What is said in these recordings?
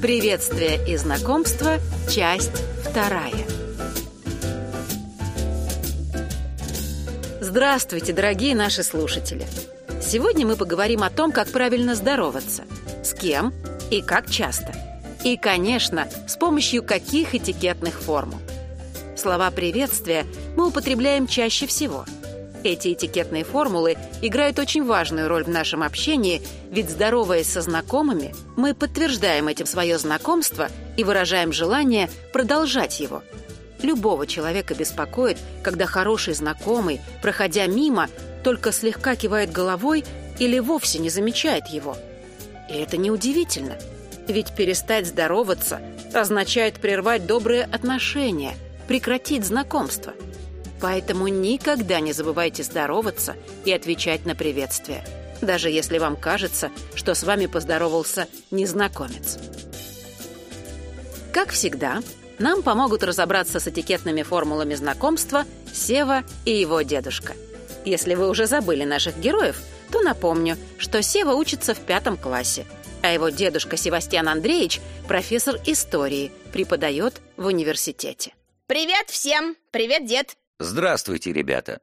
Приветствие и знакомство. Часть вторая. Здравствуйте, дорогие наши слушатели. Сегодня мы поговорим о том, как правильно здороваться, с кем и как часто. И, конечно, с помощью каких этикетных формул. Слова приветствия мы употребляем чаще всего – эти этикетные формулы играют очень важную роль в нашем общении, ведь здороваясь со знакомыми, мы подтверждаем этим свое знакомство и выражаем желание продолжать его. Любого человека беспокоит, когда хороший знакомый, проходя мимо, только слегка кивает головой или вовсе не замечает его. И это неудивительно, ведь перестать здороваться означает прервать добрые отношения, прекратить знакомство – Поэтому никогда не забывайте здороваться и отвечать на приветствие, даже если вам кажется, что с вами поздоровался незнакомец. Как всегда, нам помогут разобраться с этикетными формулами знакомства Сева и его дедушка. Если вы уже забыли наших героев, то напомню, что Сева учится в пятом классе, а его дедушка Севастьян Андреевич – профессор истории, преподает в университете. Привет всем! Привет, дед! Здравствуйте, ребята.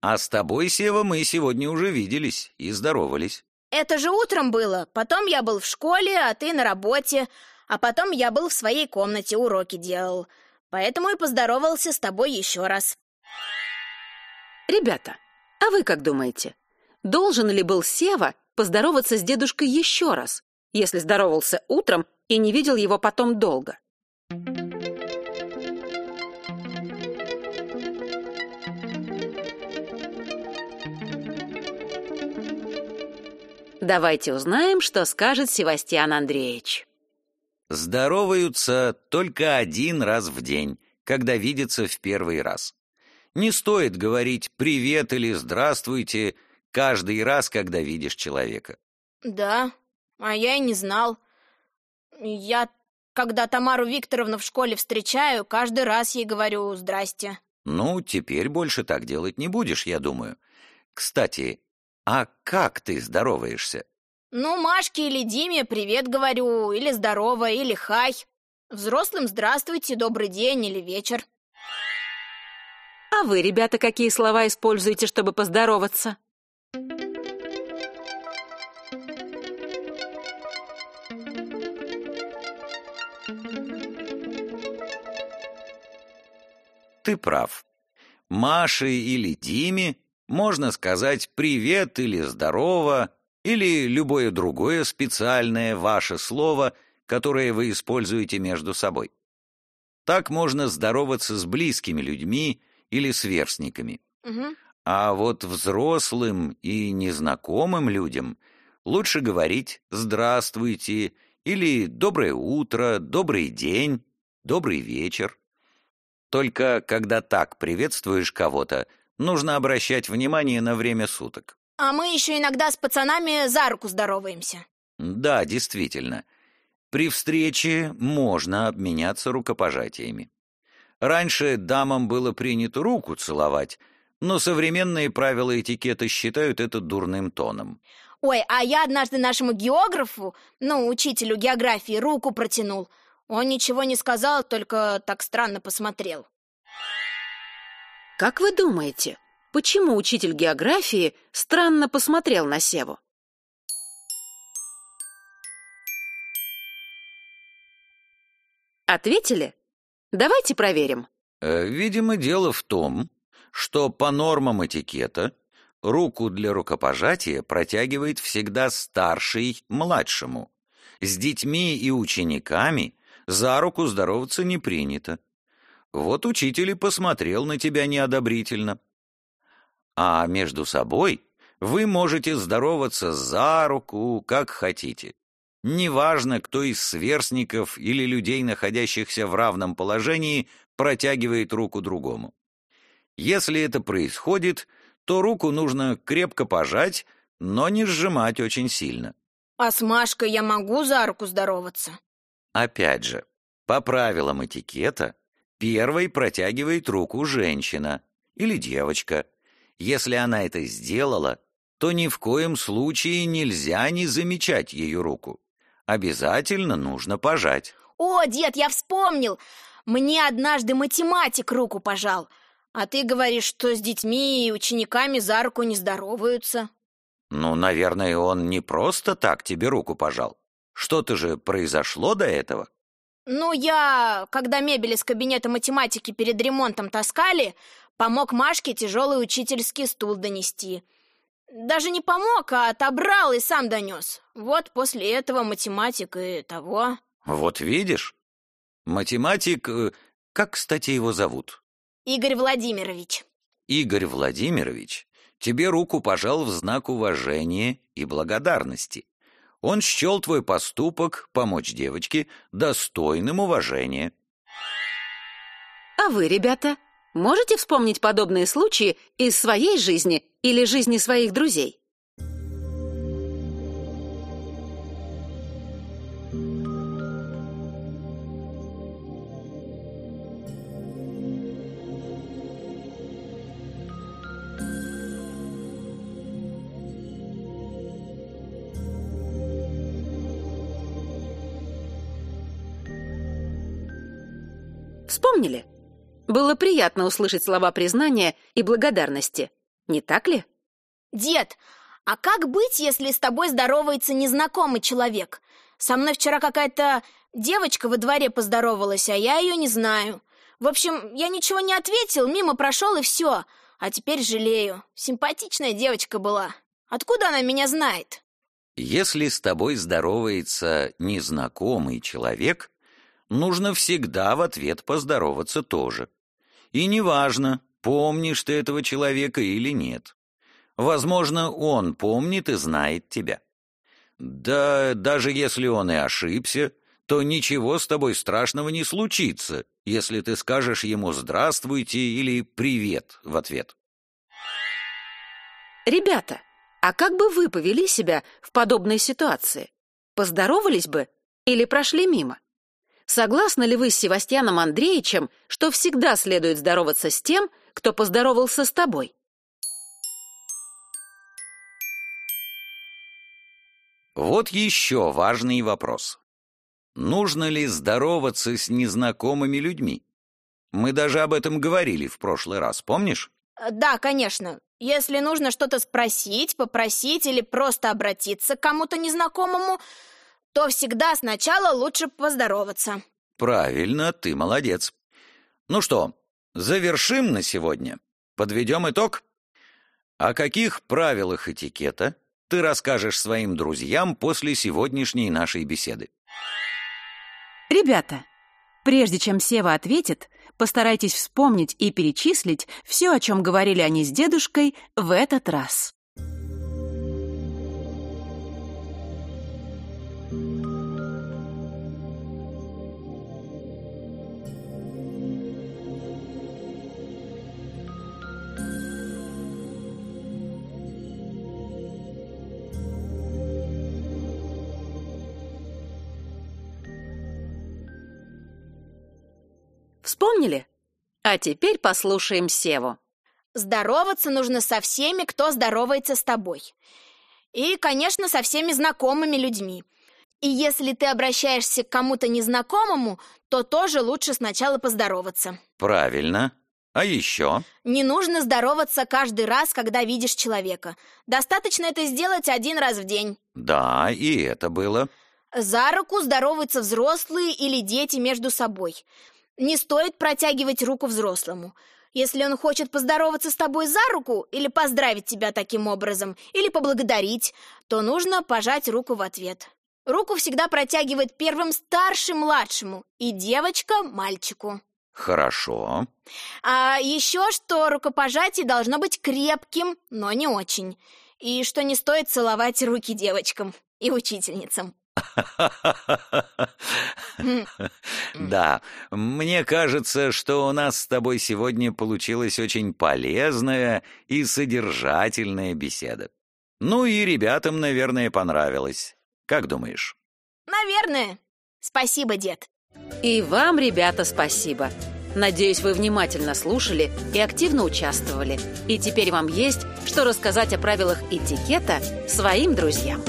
А с тобой, Сева, мы сегодня уже виделись и здоровались. Это же утром было. Потом я был в школе, а ты на работе. А потом я был в своей комнате, уроки делал. Поэтому и поздоровался с тобой еще раз. Ребята, а вы как думаете, должен ли был Сева поздороваться с дедушкой еще раз, если здоровался утром и не видел его потом долго? Давайте узнаем, что скажет Севастьян Андреевич. Здороваются только один раз в день, когда видятся в первый раз. Не стоит говорить «привет» или «здравствуйте» каждый раз, когда видишь человека. Да, а я и не знал. Я, когда Тамару Викторовну в школе встречаю, каждый раз ей говорю «здрасте». Ну, теперь больше так делать не будешь, я думаю. Кстати, а как ты здороваешься? Ну, Машке или Диме привет говорю, или здорово, или хай. Взрослым здравствуйте, добрый день или вечер. А вы, ребята, какие слова используете, чтобы поздороваться? Ты прав. Маше или Диме можно сказать «привет» или «здорово», или любое другое специальное ваше слово, которое вы используете между собой. Так можно здороваться с близкими людьми или сверстниками. Угу. А вот взрослым и незнакомым людям лучше говорить «здравствуйте» или «доброе утро», «добрый день», «добрый вечер». Только когда так приветствуешь кого-то – нужно обращать внимание на время суток. А мы еще иногда с пацанами за руку здороваемся. Да, действительно. При встрече можно обменяться рукопожатиями. Раньше дамам было принято руку целовать, но современные правила этикета считают это дурным тоном. Ой, а я однажды нашему географу, ну, учителю географии, руку протянул. Он ничего не сказал, только так странно посмотрел. Как вы думаете, почему учитель географии странно посмотрел на Севу? Ответили? Давайте проверим. Э, видимо, дело в том, что по нормам этикета руку для рукопожатия протягивает всегда старший младшему. С детьми и учениками за руку здороваться не принято. Вот учитель и посмотрел на тебя неодобрительно. А между собой вы можете здороваться за руку, как хотите. Неважно, кто из сверстников или людей, находящихся в равном положении, протягивает руку другому. Если это происходит, то руку нужно крепко пожать, но не сжимать очень сильно. А с Машкой я могу за руку здороваться? Опять же, по правилам этикета, Первой протягивает руку женщина или девочка. Если она это сделала, то ни в коем случае нельзя не замечать ее руку. обязательно нужно пожать. О, дед, я вспомнил! Мне однажды математик руку пожал, а ты говоришь, что с детьми и учениками за руку не здороваются. Ну, наверное, он не просто так тебе руку пожал. Что-то же произошло до этого? Ну, я, когда мебель из кабинета математики перед ремонтом таскали, помог Машке тяжелый учительский стул донести. Даже не помог, а отобрал и сам донес. Вот после этого математик и того. Вот видишь? Математик... Э, как, кстати, его зовут? Игорь Владимирович. Игорь Владимирович тебе руку пожал в знак уважения и благодарности. Он счел твой поступок, помочь девочке, достойным уважения. А вы, ребята, можете вспомнить подобные случаи из своей жизни или жизни своих друзей? Вспомнили? Было приятно услышать слова признания и благодарности. Не так ли? Дед, а как быть, если с тобой здоровается незнакомый человек? Со мной вчера какая-то девочка во дворе поздоровалась, а я ее не знаю. В общем, я ничего не ответил, мимо прошел и все. А теперь жалею. Симпатичная девочка была. Откуда она меня знает? Если с тобой здоровается незнакомый человек, нужно всегда в ответ поздороваться тоже. И неважно, помнишь ты этого человека или нет. Возможно, он помнит и знает тебя. Да даже если он и ошибся, то ничего с тобой страшного не случится, если ты скажешь ему «здравствуйте» или «привет» в ответ. Ребята, а как бы вы повели себя в подобной ситуации? Поздоровались бы или прошли мимо? Согласны ли вы с Севастьяном Андреевичем, что всегда следует здороваться с тем, кто поздоровался с тобой? Вот еще важный вопрос. Нужно ли здороваться с незнакомыми людьми? Мы даже об этом говорили в прошлый раз, помнишь? Э, да, конечно. Если нужно что-то спросить, попросить или просто обратиться к кому-то незнакомому, то всегда сначала лучше поздороваться. Правильно, ты молодец. Ну что, завершим на сегодня? Подведем итог? О каких правилах этикета ты расскажешь своим друзьям после сегодняшней нашей беседы? Ребята, прежде чем Сева ответит, постарайтесь вспомнить и перечислить все, о чем говорили они с дедушкой в этот раз. Вспомнили? А теперь послушаем Севу. Здороваться нужно со всеми, кто здоровается с тобой. И, конечно, со всеми знакомыми людьми. И если ты обращаешься к кому-то незнакомому, то тоже лучше сначала поздороваться. Правильно. А еще? Не нужно здороваться каждый раз, когда видишь человека. Достаточно это сделать один раз в день. Да, и это было. За руку здороваются взрослые или дети между собой. Не стоит протягивать руку взрослому. Если он хочет поздороваться с тобой за руку или поздравить тебя таким образом, или поблагодарить, то нужно пожать руку в ответ. Руку всегда протягивает первым старший младшему и девочка мальчику. Хорошо. А еще что рукопожатие должно быть крепким, но не очень. И что не стоит целовать руки девочкам и учительницам. Да, мне кажется, что у нас с тобой сегодня получилась очень полезная и содержательная беседа. Ну и ребятам, наверное, понравилось. Как думаешь? Наверное. Спасибо, дед. И вам, ребята, спасибо. Надеюсь, вы внимательно слушали и активно участвовали. И теперь вам есть что рассказать о правилах этикета своим друзьям.